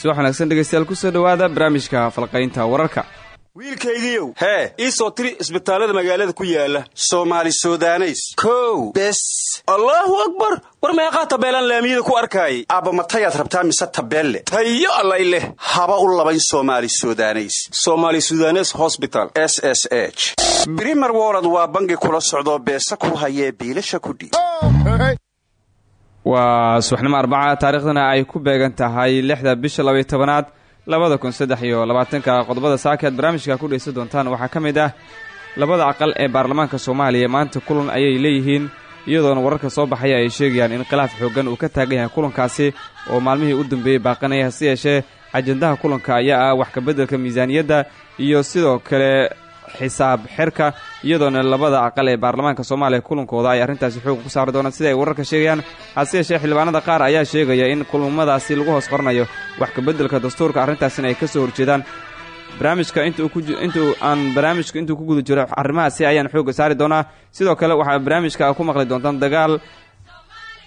subax wanaagsan dhegeystayaal ku soo dhowaada barnaamijka falqaynta wararka. Wiilkaygiiow hee ii soo tiri isbitaallada magaalada ku yaalla soomaali sudaneys. Kow bes. Allaahu akbar! War meeqaa tabeelaan laamiyada ku arkaayay? Aabba matayaad rabtaa mise tabeelle? Tayo allay leh. Haba u labayn soomaali sudaneys. Somaali sudanes hosbital s s h. Brimer wolod waa bangi kula socdoo beesa ku hayee biilasha kudhiib waa subaxnimo arbaca taariikhdana ay ku beegan tahay lixda bisha labaiy tobanaad labada kun saddex iyo labaatanka. Qodobada saaka aad barnaamijka ku dhegeysan doontaan waxaa ka mid ah labada aqal ee baarlamaanka soomaaliya maanta kulan ayay leeyihiin iyadoona wararka soo baxaya ay sheegayaan in khilaaf xooggan uu ka taagan yahay kulankaasi oo maalmihii u dambeeyey baaqanaya. Hase yeeshee ajandaha kulanka ayaa ah wax kabeddelka miisaaniyadda iyo sidoo kale xisaab xirka iyadoona labada aqal ee baarlamaanka soomaaliya kulankooda ay arrintaasi xooga ku saari doonaan sida ay wararka sheegayaan. Hase yeeshee xildhibaanada qaar ayaa sheegaya in kulmadaasi lagu hoos qoranayo wax kabeddelka dastuurka arrintaasina ay ka soo horjeedaan. Barnaamijka intuu aan barnaamijka intuu ku guda jiro arrimahaasi ayaan xooga saari doonaa. Sidoo kale waxaa barnaamijka ku maqli doontaan dagaal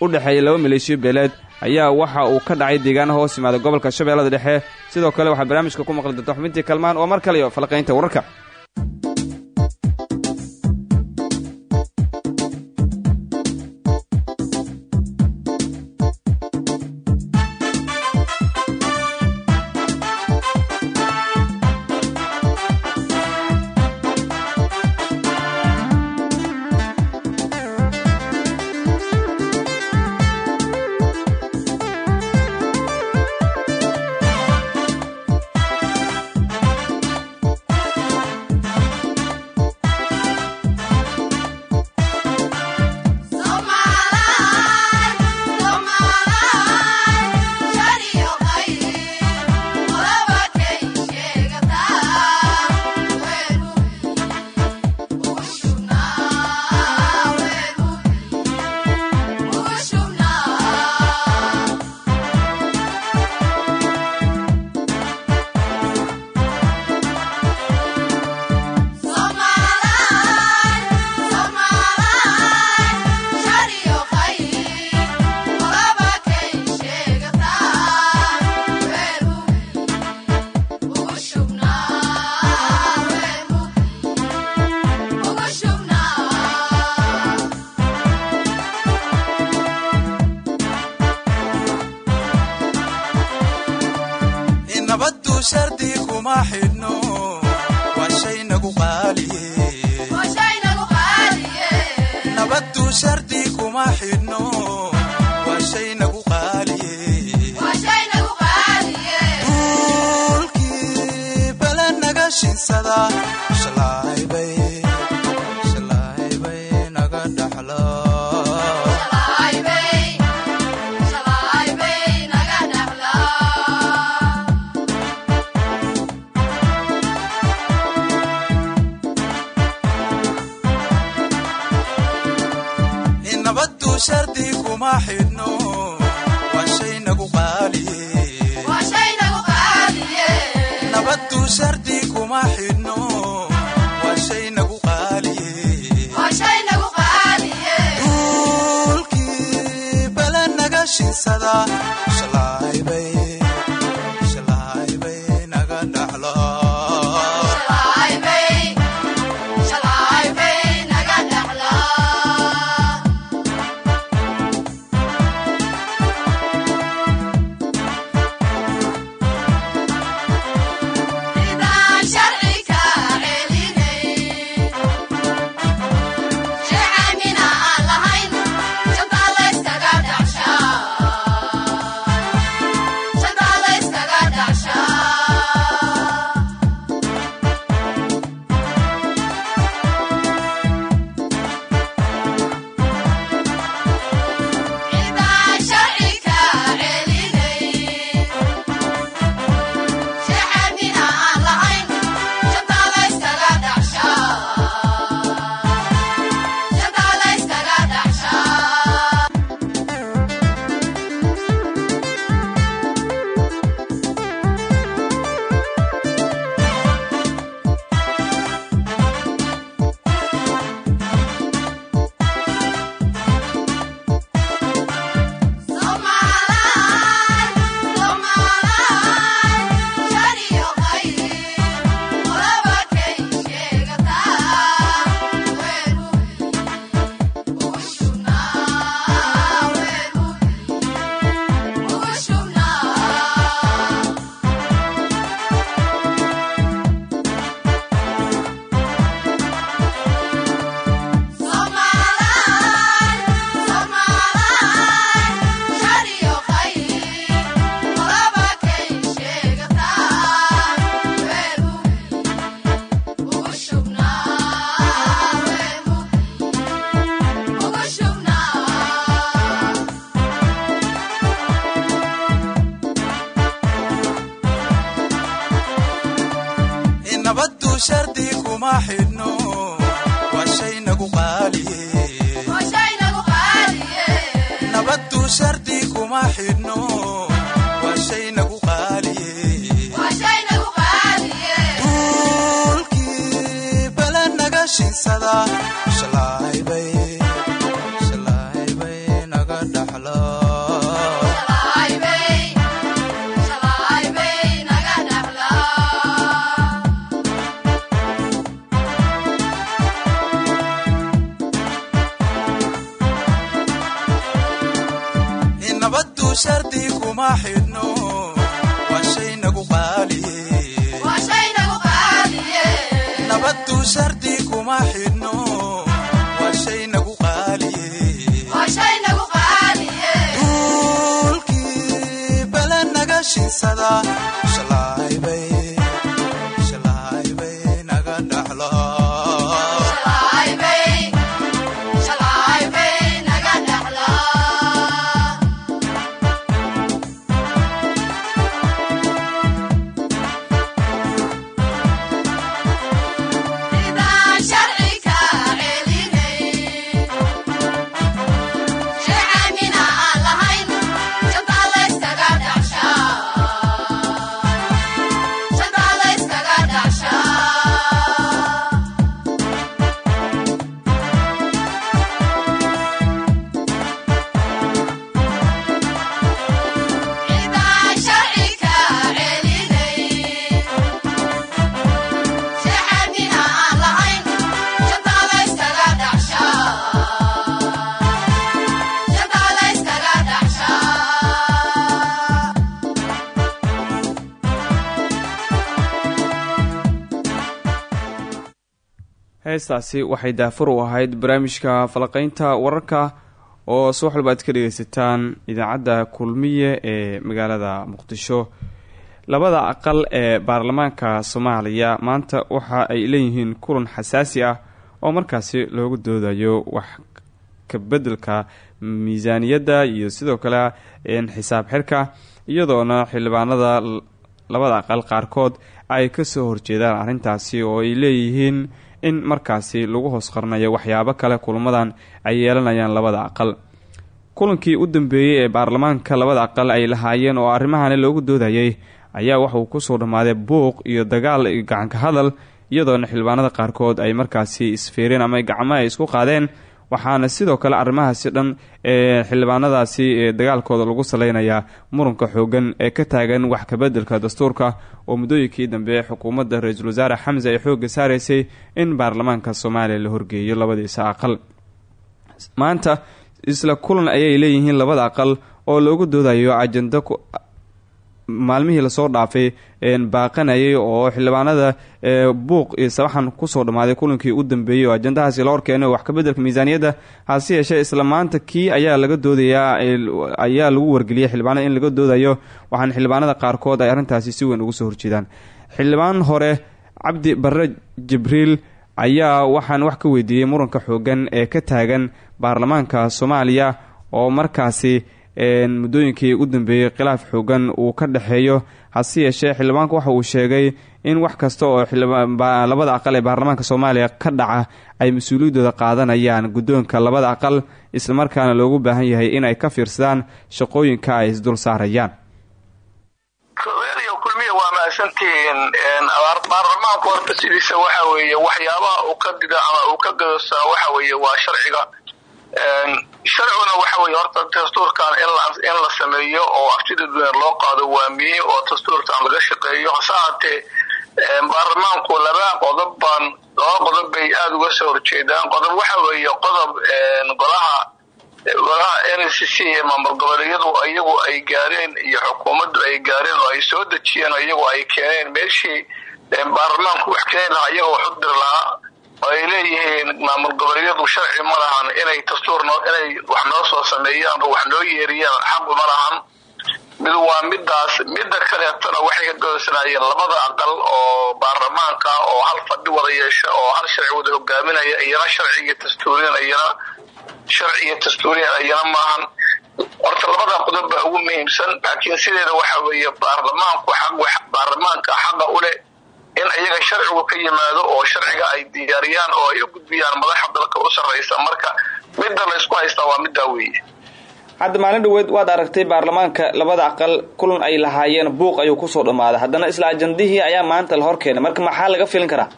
u dhexeeya laba maleeshiyo beeleed ayaa waxa uu ka dhacay deegaanaha hoos yimaada gobolka shabeellada dhexe. Sidoo kale waxaa barnaamijka ku maqli doonta xubintii kalmaan oo mar kaleyo falqaynta wararka ma xidhno nabaddu shardi kuma xidhno. Waa shay nagu qaaliye. Nabaddu shardi kuma xidhno heestaasi waxay daafur u ahayd barnaamijka falaqeynta wararka oo subax walba aad ka dhegeysataan idaacadda kulmiye ee magaalada muqdisho. Labada aqal ee baarlamaanka soomaaliya maanta waxa ay leeyihiin kulan xasaasi ah oo markaasi loogu doodayo wax kabedelka miisaaniyadda iyo sidoo kale xisaab xirka iyadoona xildhibaanada labada aqal qaarkood ay ka soo horjeedaan arrintaasi oo ay leeyihiin in markaasi lagu hoos qarnayo waxyaabo kale kulamadan ay yeelanayaan labada aqal. Kulankii u dambeeyey ee baarlamaanka labada aqal ay lahaayeen oo arrimahani loogu doodayay ayaa waxauu ku soo dhammaaday buuq iyo dagaal gacanka hadal iyadoona xildhibaanada qaarkood ay markaasi isfeereen ama gacmo ay isku qaadeen waxaana sidoo kale arrimahaasi dhan ee xildhibaanadaasi ee dagaalkooda lagu saleynayaa muranka xoogan ee ka taagan wax kabedelka dastuurka oo muddooyinkii dambe xukuumadda ra'iisul wasaare xamse ay xoogga saaraysay in baarlamaanka soomaaliya la horgeeyo labadiisa aqal. Maanta isla kulan ayay leeyihiin labada aqal oo loogu doodayo ajando maalmihii la soo dhaafay baaqanayay oo xildhibaanada buuq sabaxan ku soo dhammaaday kulankii u dambeeyey oo ajandahaasi la horkeenay wax kabedelka miisaaniyadda hase yeeshee isla maanta kii ayaa laga doodayaa ayaa lagu wargeliyay xildhibaanada in laga doodayo waxaana xildhibaanada qaarkood ay arrintaasi si weyn uga soo horjeedaan. Xildhibaan hore cabdi barre jibriil ayaa waxaan wax ka weydiiyey muranka xoogan ee ka taagan baarlamaanka soomaaliya oo markaasi muddooyinkii u dambeeyey khilaaf xoogan uu ka dhexeeyo hase yeeshee xildhibaanku waxa uu sheegay in wax kasta oo labada aqal ee baarlamaanka soomaaliya ka dhaca ay mas'uuliyaddooda qaadanayaan guddoonka labada aqal islamarkaana loogu baahan yahay in ay ka fiirsadaan shaqooyinka ay isdul saarayaan. Baarlamaanku horta sidiisa waxa weeye waxyaabaha uu ka dida ama uu ka gadostaa waxa weeye waa sharciga sharciguna waxa weye horta dastuurkan in la sameeyo oo aftida duwan loo qaado waa muhiim oo dastuurkan laga shaqeeyo. Hase haatee baarlamaanku laba qodob baan laba qodob bay aada uga soo horjeedaan. Qodob waxa weeye qodob golaha golaha n c ee maamul goboleedyadu iyagu ay gaareen iyo xukuumaddu ay gaareen oo ay soo dejiyeen oo ay keeneen. Meeshii baarlamaanku wax keeni lahaa iyagoo wax u diri lahaa oo ay leeyihiin maamul goboleedyadu sharci ma lahan inay dastuur inay wax noo soo sameeyaan oo wax noo yeeriyaan xaqu ma lahan. Mid waa midaas midda kaleetona waxay ka godosanayeen labada aqal oo baarlamaanka oo hal fadhi wada yeesha oo hal sharci wada hogaaminaya iyana sharciga dastuuriyan iyana sharciga dastuuriyan iyana maahan horta labada qodob baa ugu muhiimsan laakiin sideeda waxa weeye baarlamaanku baarlamaanka xaqa u leh in iyaga sharcigu ka yimaado oo sharciga ay diyaariyaan oo ay u gudbiyaan madaxa dalka u sarraysa. Marka midda la isku haystaa waa middaa weeye. Hadda maalin dhaweed waad aragtay baarlamaanka labada aqal kulan ay lahaayeen buuq ayuu ku soo dhammaaday haddana isla ajandihii ayaa maanta la hor keenay marka maxaa laga filin karaa?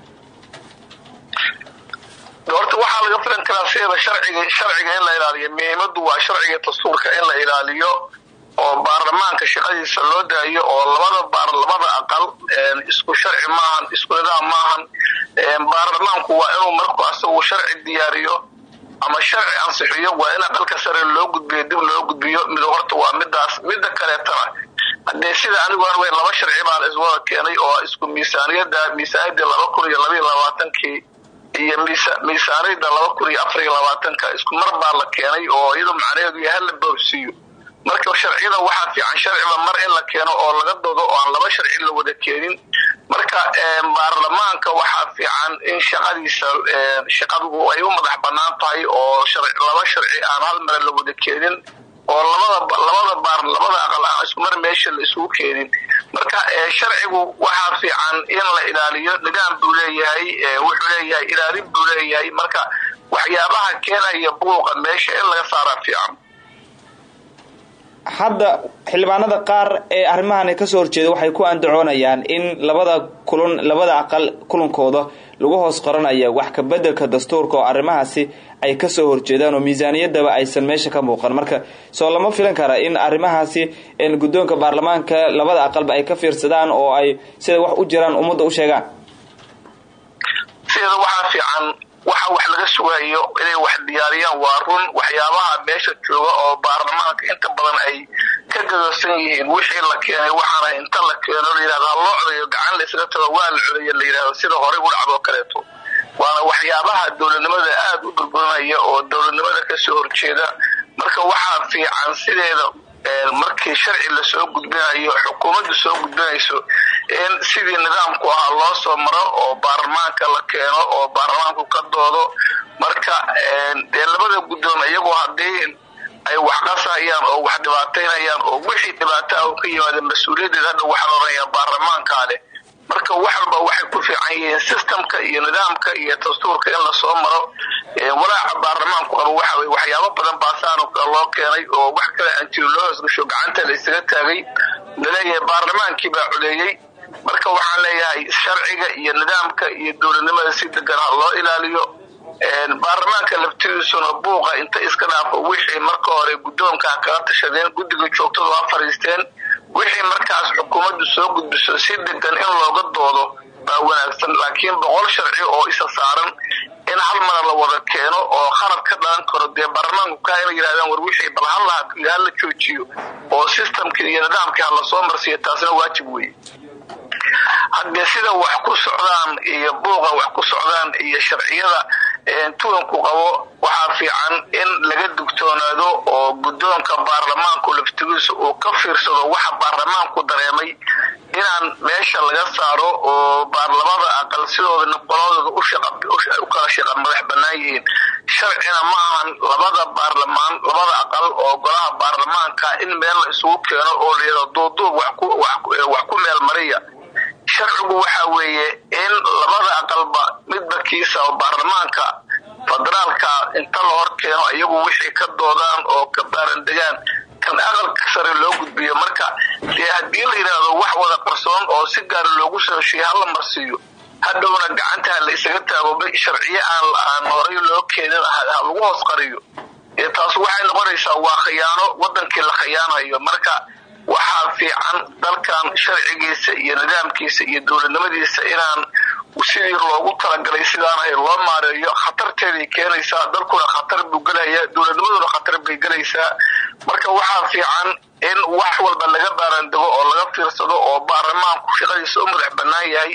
Horta waxaa laga filan karaa sideeda sharciga sharciga in la ilaaliyo. Muhiimadu waa sharciga dastuurka in la ilaaliyo oo baarlamaanka shaqadiisa loo daayo oo labada baar labada aqal isku sharci maahan isku maahan baarlamaanku waa inuu marku asagu sharci diyaariyo ama sharci ansixiyo waa in aqalka sare loo gudbiyo dib loo gudbiyo mid horta waa midaas midda kaleetana. Hadee sida anigu anwe laba sharci baa la iswada keenay oo isku miisaaniyada miisaaniyada laba kun iyo labaiyo labaatankii iyo miisaaniyada laba kun iyo afar iyo labaatanka isku mar baa la keenay oo iyadu macnaheedu yahay hala boobsiiyo marka sharciyada waxaa fiican sharciba mar in la keeno oo laga doodo oo aan laba sharci la wada keenin. Marka baarlamaanka waxaa fiican in shaqadiisa shaqadu ay u madax bannaan tahay oo laba sharci aan hal mare la wada keenin oo labada labada baar labada aqal aan isku mar meesha la isugu keenin. Marka sharcigu waxaa fiican in la ilaaliyo nidaam buu leeyahay wuxuu leeyahay ilaalin buu leeyahay. Marka waxyaabaha keenaya buuqa meesha in laga saaraa fiican hadda xildhibaanada qaar ee arrimahan ka soo horjeeda waxay ku andacoonayaan in labada kulan labada aqal kulankooda lagu hoos qoranaya wax ka bedelka dastuurka oo arrimahaasi ay ka soo horjeedaan oo miisaaniyadaba aysan meesha ka muuqan. Marka soo lama filan kara in arrimahaasi guddoonka baarlamaanka labada aqalba ay ka fiirsadaan oo ay sida wax u jiraan ummadda u sheegaan waxa wax laga sugayo inay wax diyaariyaan. Waa run waxyaabaha meesha jooga oo baarlamaanka inta badan ay ka gadoosan yihiin. Wixii la keenay waxaana inta la keeno layihahdo ha loo codayo gacan laysaga tago waa la codayo la yidhahdo sida horey u dhacdoo kaleeto. Waana waxyaabaha dowladnimada aada u burburinaya oo dowladnimada ka soo horjeeda. Marka waxaa fiican sideeda markii sharci la soo gudbinayo xukuumaddu soo gudbinayso in sidii nidaamku ahaa loo soo maro oo baarlamaanka la keeno oo baarlamaanku ka doodo marka dee labada guddoon iyagoo haddii ay wax qasayaan oo wax dhibaataynayaan oo wixii dhibaato ah ka yimaada mas'uuliyaddeed hadda waxaa la odhanayaa baarlamaankaa leh marka wax waxay ku fiican yihiin systemka iyo nidaamka iyo dastuurka in la soo maro. Walaaca baarlamaanku qabo waxa weye waxyaabo badan baasaanu loo keenay oo wax kale aan jirin loo hoosgasho gacanta la isaga taagay. Laleeyahay baarlamaankii baa codeeyey marka waxaan leeyahay sharciga iyo nidaamka iyo dowladnimada si degan loo ilaaliyo. Baarlamaanka laftidiisuna buuqa inta iska dhaafo wixii marka hore guddoonkaa kala tashadeen guddiga joogtadu ha fariisteen wixii markaas xukuumaddu soo gudbiso si degan in looga doodo baa wanaagsan laakiin boqol sharci oo isa saaran in hal mara la wada keeno oo khalad ka dhalan karo. Dee baarlamaanku kaa inay war wixii bal halla hala joojiyo oo systemkii iyo nidaamkii ha la soo marsiiyo taasina waajib weeye. Haddee sida wax ku socdaan iyo buuqa wax ku socdaan iyo sharciyada tuwanku qabo waxaa fiican in laga dugtoonaado oo guddoonka baarlamaanku laftigiisa uu ka fiirsado waxa baarlamaanku dareemay. Inaan meesha laga saaro oo baarlamada aqal sidooda qoladooda u kala shaqa madax bannaan yihiin. Sharcina ma ahan labada baarlamaan labada aqal oo golaha baarlamaanka in meel la isugu keeno oo layado duuduub wax ku meel mariya sharcigu waxa weeye in labada aqalba midba kiisa oo baarlamaanka federaalka inta la hor keeno iyagu wixii ka doodaan oo ka baarandegaan kan aqalka sare loo gudbiyo. Marka dee haddii la yidhaahdo wax wada qarsoon oo si gaara loogu soo heshiiya hala marsiiyo hadhowna gacantaa la isaga taago sharciye aan horay loo keenin lagu hoos qariyo. Taas waxay noqonaysaa waa khiyaano wadankii la khiyaanayo. Marka waxaa fiican dalkan sharcigiisa iyo nidaamkiisa iyo dowladnimadiisa inaan sidii loogu talagalay sidaanahay loo maareeyo khatarteeday keenaysaa dalkuna khatar buu gelaya dowladnimaduna khatar bay gelaysaa marka waxaa fiican in wax walba laga baarandego oo laga fiirsado oo baarlamaanku shaqadiisa u madax bannaan yahay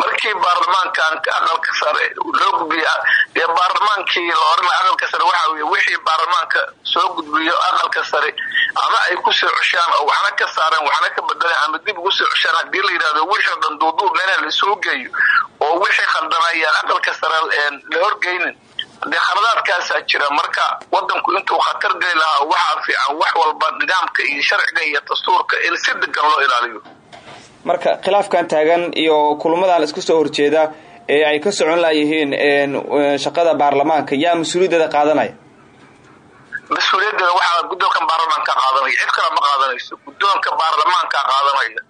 markii baarlamaankan aqalka sare loo gudbiya dee baarlamaankii la orana aqalka sare waxa weye wixii baarlamaanka soo gudbiyo aqalka sare ama ay ku soo ceshaan oo waxna ka saareen waxna ka bedeleen ama dib ugu soo ceshaan haddii la yidhahdo wixii dhan duuduub meelha la isugu geeyo oo wixii khaldanayaan aqalka sare la horgeynin dee khaladaadkaasaa jira. Marka wadanku intuu khatar geli lahaa waxaa fiican wax walba nidaamka iyo sharciga iyo dastuurka in si degan loo ilaaliyo marka khilaafkan taagan iyo kulamadan iska soo horjeeda ee ay ka socon layihiin shaqada baarlamaanka yaa mas'uuliyaddeeda qaadanaya? Mas'uuliyaddeeda waxaa guddoonka baarlamaanka qaadanaya. Cid kale ma qaadanayso. Guddoonka baarlamaanka qaadanaya.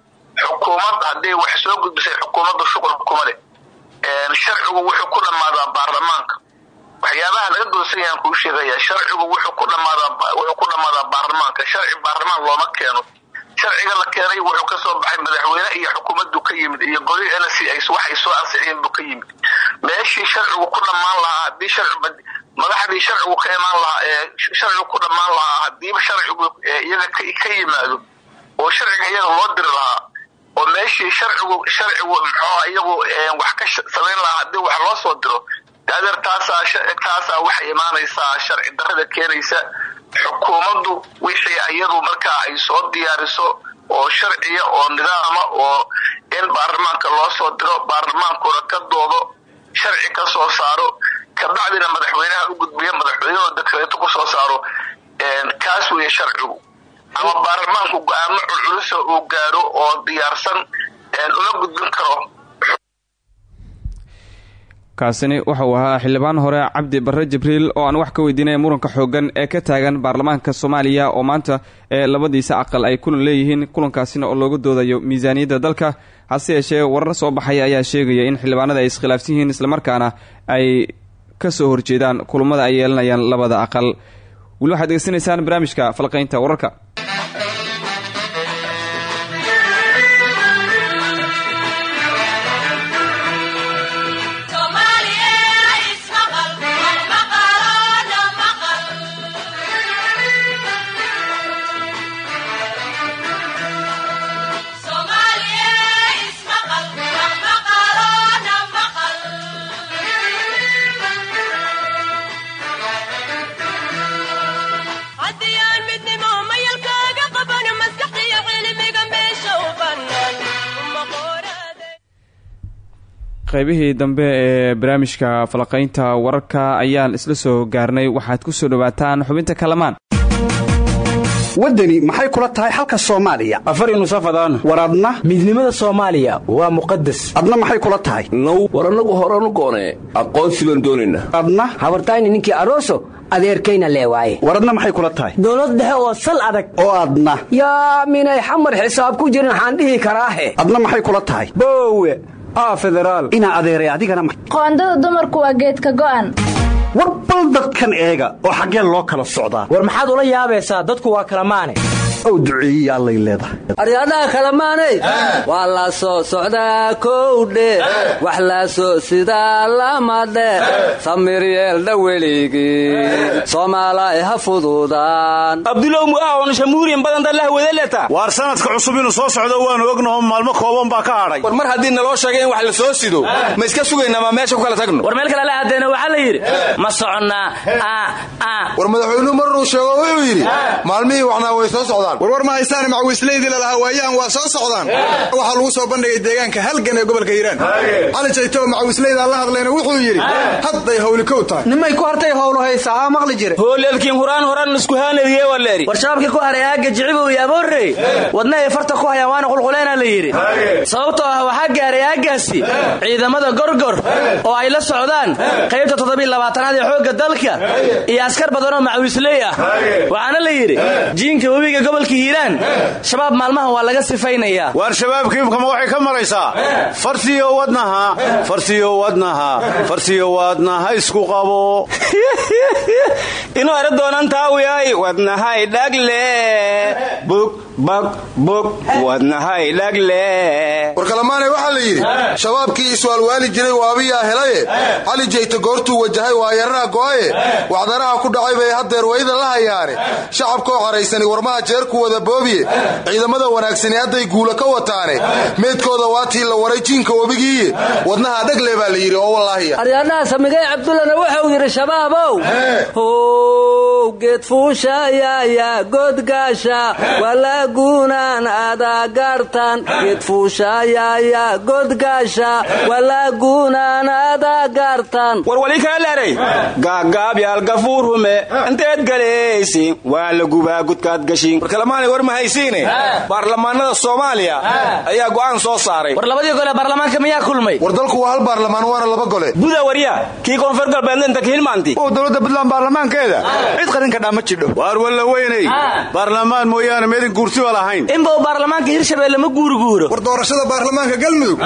Xukuumad hadday wax soo gudbisay xukuumadda shuqul kuma leh. Sharcigu wuxuu ku dhammaadaa baarlamaanka. Waxyaabaha laga goosan yahan kuu sheegaya sharcigu wuxuu ku dhammaadaa wuxuu ku dhammaadaa baarlamaanka. Sharci baarlamaan looma keeno sharciga la keenay wuxuu ka soo baxay madaxweyne iyo xukuumaddu ka yimid iyo goli nc waxay soo ansixiyeen buu ka yimid. Meeshii sharcigu ku dhammaan lahaa haddii madaxdii sharcigu ka imaan lahaa ee sharcigu ku dhammaan lahaa hadiiba sharcigu iyaga ka yimaado oo sharciga iyaga loo diri lahaa oo meeshii sharcigu sharcigu muxuuha iyagu wax ka samayn lahaa haddii wax loo soo diro adeer taasaa taasaa waxay imaanaysaa sharci darada keenaysa xukuumaddu wixii iyadu markaa ay soo diyaariso oo sharciya oo nidaama oo in baarlamaanka loo soo diro baarlamaankuna ka doodo sharci ka soo saaro kabacdina madaxweynaha u gudbiya madaxweynehoo dekreeto ku soo saaro kaas weeye sharcigu. Ama baarlamaanku go'aamo culculisa uu gaaro oo diyaarsan uma gudbin karo kaasini wuxuu ahaa xildhibaan hore cabdi barre jibriil oo aan wax ka weydiinaya muranka xoogan ee ka taagan baarlamaanka soomaaliya oo maanta ee labadiisa aqal ay kulan leeyihiin kulankaasina oo looga doodayo miisaaniyadda dalka. Hase yeeshee warar soo baxaya ayaa sheegaya in xildhibaanada ay iskhilaafsan yihiin islamarkaana ay ka soo horjeedaan kulamada ay yeelanayaan labada aqal. Weli waxaad degeysanaysaan barnaamijka falqaynta wararka qaybihii dambe ee barnaamijka falaqaynta wararka ayaan isla soo gaarnay. Waxaad ku soo dhowaataan xubinta kalamaan. Waddani maxay kula tahay xalka soomaaliya? Afar nusafadaan war adna? Midnimada soomaaliya waa muqadas adna maxay kula tahay? Now war annagu horanu goonee aqoonsi baan doonaynaa adna? Habartayni ninkii aroso adeerkayna lee waaye war adna maxay kula tahay? Dowlad dhexe oo sal adag. Oo adna. Yaa minay xamar xisaab ku jirin waxaan dhihi karaahe. Adna maxay kula tahay? Boowe inaa adeeray adigana qoondada dumarku waa geedka go'an. War bal dadkan eega oo xaggeen loo kala socdaa. War maxaad ula yaabaysaa dadku waa kala maane ow duceeyiya allay leedahay. Aryaadhaha kalamaanay waa la soo socdaa kowdhe wax la soo sidaa lama dhe. Samir yeeldha weligii. Soomaalay ha fududaan. Abdulow mu'aahon shamuuriyan badandalah wedeleta waar sanadka cusub inuu soo socdo waanu ognaho maalmo kooban baa ka hadhay war mar haddii naloo sheegay in wax la soo sido ma iska sugaynaa ma meesha ku kala tagno? War meel kale la aadeena waxaa la yidhi ma soconnaa war madaxweynuhu marnuu sheego wuxuu yidhi maalmihii waxnaa way soo socdaan warwar ma haystaan macwiislaydii lalahaa waayahan waa soo socdaan. Waxaa lagu soo bandhigay deegaanka halgan ee gobolka hiiraan cali jayto macwiislaydaan la hadlayna wuxuu yidhi hadday hawli kow tahay. Nimay ku hartay howlu haysaa aa maqli jire. Hooleedkiin huraan horan isku haanadiye waleeri war shabaabkii ku haray aagga jicibow iyo aboorrey wadna ay farta ku hayaan waana qulquleenaa la yidhi. Sababtoo ah waxaa gaaray aaggaasi ciidamada gorgor oo ay la socdaan qaybta toddobiilabaatanaad ee xoogga dalka iyo askar badanoo macwiisley ah. Waxaana la yidhi jiinka webiga gobolka hiiraan shabaab maalmahan waa laga sifaynayaa waar shabaabkiibkama waxay ka maraysaa? Farsiyo wadnaha. Farsiyo wadnaha. Farsiyo wadnaha isku qabo. Inuu ero doonaan bug bag bug wadnahay dhagle. War kalamaanay waxaa la yidhi shabaabkii iswaalwaali jiray waabiyaa helaye. Cali jayta goortuu wajahay waa yaraha go'aye. Wacdaraha ku dhacay bay haddeer wayda la hayaane. Shacabkoo caraysani warmaha jeerku wada boobiye ciidamada wanaagsani hadday guula ka wataane. Meedkooda waatii la waray jiinka webigiiye wadnaha dhagle baa la yidhi oo wallaahiya aryaadhaha samigay cabdullana wuxuu yidhi shabaabow. How geed fuushayaaya godgaasha waa la walaaguunaan adaagaartan gedfuushayaya godgaasha walaaguunaan adaagaartan warwali kaaleeray gaagaabyal gafuurhume inteed galaysi waa la gubaa gudkaad gashin. Warkalamaanay war ma haysiine? Baarlamaanada soomaaliya ayaa go'aan soo saaray. War labadii gole baarlamaanka miyaa kulmay? War dalku waa hal baarlamaan waana laba gole. Buda warya kii koonfur galbeedna inta kahilmaanti oo dowladda puntland baarlamaankeeda cid qarin kadhaa ma jidho. Waar walla weynay baarlamaan mooyaane meedin guursiba lahayn. Inba uu baarlamaanka hirshabeelle ma guuriguuro. War doorashada baarlamaanka galmudug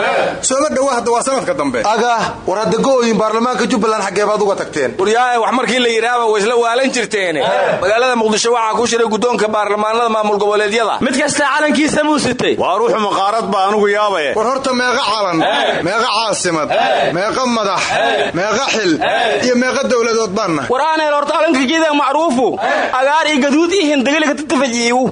sooma dhowa hadda waa sanadka dambe. Aga war hadda go'ooyin baarlamaanka jubbaland xaggee baad uga tagteen. Waryaahe wax markii la yidhaahba way isla waalan jirteene. Magaalada muqdisho waxaa ku shiray guddoonka baarlamaanada maamul goboleedyada. Mid kasta calankiisa muu sitay waa ruuxu maqaarad baa anugu yaabaye war horta meeqa calan meeqa caasimad meeqa madax meeqa xil iyo meeqa dowladood baanna. War aaneel horta alankageeda macruufu agaar iyo gaduud iyo hindagaliga tatafajiiwu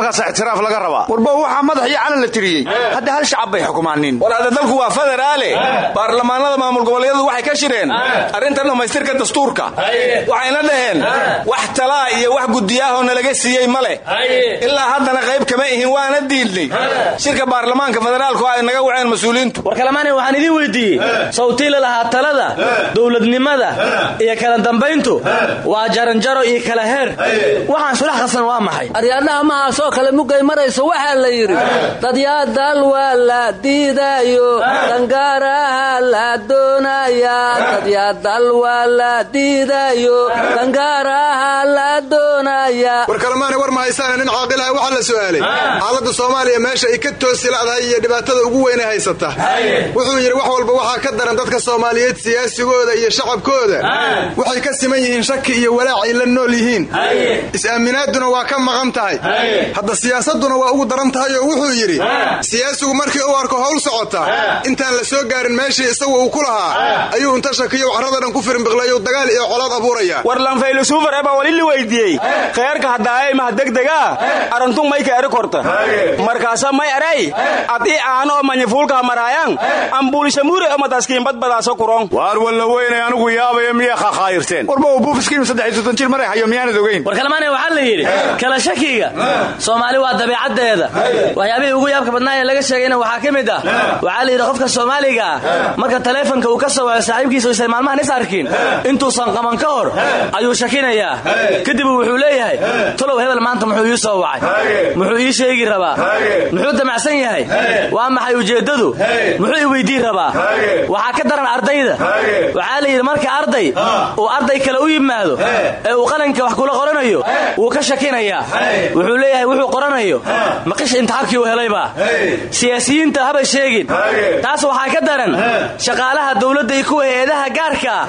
halkaas ixtiraaf laga rabaa. Warba waxaa madax iyo calan la tiriyey. Hadda hal shacab bay xukumaanin war hadda dalku waa federaale. Baarlamaanada maamul goboleedyadu waxay ka shireen. Arrintan dhammaystirka dastuurka. Waxayna dhaheen wax talaa iyo wax gudiyaahoo nalaga siiyey ma leh. Ilaa haddana qayb kama ihin waana diidnay. Shirka baarlamaanka federaalku ay naga waceen mas'uuliyiintu war kalamaanay waxaan idiin weydiiyey. Sawtii la lahaa talada dowladnimada iyo kala dambayntu. Waa jaranjaro iyo kala heer. Waxaan sulax qasan waa maxay? Aryaadhaha mahaasoo kale mugay marayso waxaa la yidhi dadyaadal waa la diidayo dangaaraha la doonayaa. Dadyaadal waa la diidayo dangaaraha la doonayaa. War kalemaanay war ma haysaane nin caaqilaha waxaa la su'aalay. Xaaladda soomaaliya meesha ay ka toosi la'dahay iyo dhibaatada ugu weyne haysata. Wuxuu yidhi wax walba waxaa ka daran dadka soomaaliyeed siyaasigooda iyo shacabkooda. Waxay ka siman yihiin shaki iyo walaac ay la nool yihiin. Is-aaminaaduna waa ka maqan tahay hadda siyaasaduna waa ugu daran tahay oo wuxuu yidhi siyaasigu markii uu arko howl socota intaan la soo gaarin meeshii isagu uu ku lahaa ayuu inta shakiyo carrada dhan ku firinbiqlayo dagaal iyo colaad abuuraya. War lanfaylusuufar ebaa wali la weydiiyey kheerka haddaayay maha degdegaa arantun mayka eri korta. Markaasa may eray adii aano oo manyafuulkaha maraayaan ambuulishamuure oo madaskiin badbadaasa kuron. Waar walla weynay anigu yaabaya miyaa khakhaayirteen warba uu soddon jir maray hayo miyaanad ogeyn. War kalemaanay waxaa la yidhi kala shakiga soomaali waa dabiicaddeeda waxyaabihii ugu yaabka badnaa ee laga sheegayna waxaa ka mid ah. Waxaa la yidhi qofka soomaaliga ah marka taleefonka uu ka soo waco saaxiibkiisa oysan maalmahan is arkin. Intuusan qaban ka hor ayuu shakinayaa kadib wuxuu leeyahay tolow hebel maanta muxuu ii soo wacay. Muxuu ii sheegi rabaa. Muxuu damacsan yahay. Waa maxay ujeeddadu? Muxuu i weydiin rabaa. Waxaa ka daran ardayda. Waxaa la yidhi marka arday uu arday kale u yimaado ee uu qalanka wax kula qoranayo wuu ka shakinayaa wuxuu leeyahay wuxuu qoranayo. Maqisha imtixaankii uu helayba siyaasiyiinta haba sheegin. Taas waxaa ka daran. Shaqaalaha dowladda iyo kuwa hay'adaha gaarka. Ah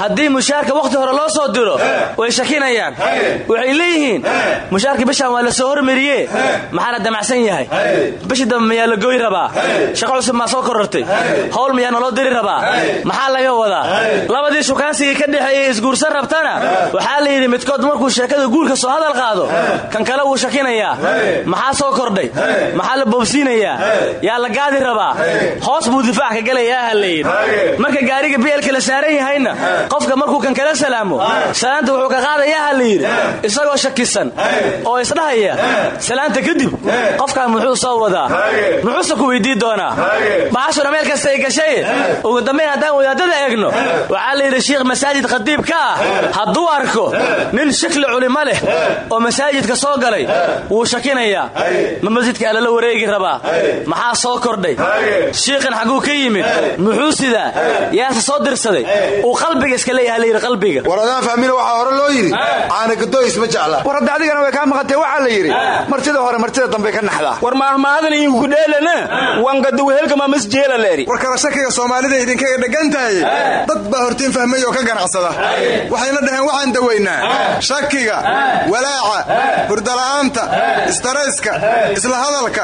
haddii mushaarka wakhti hore loo soo diro way shakinayaan. Waxay leeyihiin mushaarka bishaan waa la soo hormariye maxaana damacsan yahay? Bishii dambe mayaa la goy rabaa? Shaqo cusub maa soo korortay? Howl miyaa naloo diri rabaa? Maxaa laga wadaa? Labadii shukaansigii ka dhexeeyey isguursan rabtana waxaa la yidhi midkood markuu sheekada guurka soo hadal qaado kan kale wuu shakinayaa maxaa soo kordhay? Maxaa la boobsiinayaa? Yaa la gaadi rabaa? Hoos buu difaac ka gelayaa ha la yidhi marka gaariga bielka la saaran yahayna qofka markuu kan kala salaamo salaanta wuxuu ka qaadayaa ha la yidhi isagoo shakisan oo isdhahaya salaanta kadib qofkan muxuu soo wadaa. Muxuuse ku weydii doonaa? Baxashuna meel kasta ay gashay. Ugu dambayn haddaan wadaadada eegno waxaa la yidhi shiikh masaajid khadiib ka ah hadduu arko nin shakli culimo leh oo masaajidka soo galay wuu shakinayaa ma masjidka alala wareegi rabaa maxaa soo kordhay? Shiikhan xagguu ka yimid. Muxuu sidaa? Yaase soo dirsaday. Uu qalbiga iska leeyaha layidhi qalbiga. War adaan fahmina waxaa hore loo yidhi caanagadooys ma jecla. War hadda adigana way kaa maqantee waxaa la yidhi martida hore martida dambe ka naxdaa war maahmaadan inkudheelana wangadawehelkama masjeela leeri war kala shakiga soomaalida idinkaga dhegan tahay. Dad baa hortiin fahmay oo ka ganacsada. Waxayna dhaheen waxaan dawaynaa shakiga walaaca hurdala'aanta istarayska isla hadalka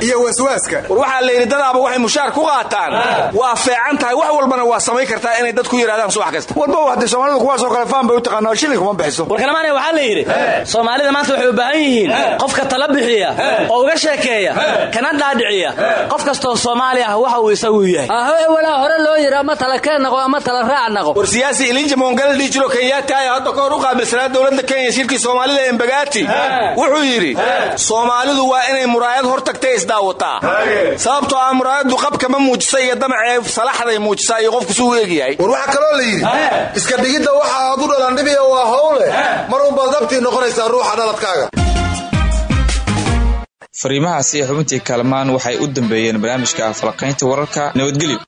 iyo waswaaska. War waxaa la yidhi dadaaba waxay mushaar ku qaataan. Waa feecan tahay wax walbana waa samayn kartaa inay dad ku yidhahdaan subax kasta. Warba haddii soomaalidu kuwaasoo kale faan bay u taqaanaa shilin kuma bixiso. Warkalamaanay waxaa la yidhi soomaalida maanta waxay u baahan yihiin qofka tala bixiya oo uga sheekeeya kana dhaadhiciya qof kastoo soomaali ah waxa uu isagu yahay. Ahoe walaa hore loo yidhi ama tala keen naqo ama tala raac naqo. War siyaasi ilinja mongal dhihi jiro kenyaati ayaa hadda ka hor u qaabilsanaa dowladda kenya shirkii soomaalida embagaati wuxuu yidhi soomaalidu waa inay muraayad hor tagtay isdaawataa sababtoo ah muraayaddu qabka ma muujisa iyo damacee salaxday muujisaa iyo qofku suu eegyahay war waxaa kaloo la yidhi iska dhigidda waxa aad u dhalandhibiya waa howle mar unbaad dabtii noqonaysaa ruuxa dhaladkaaga. Fariimahaasi ee xubintii kaalmaan waxay u dambeeyeen barnaamijka falaqaynta wararka nabadgelyo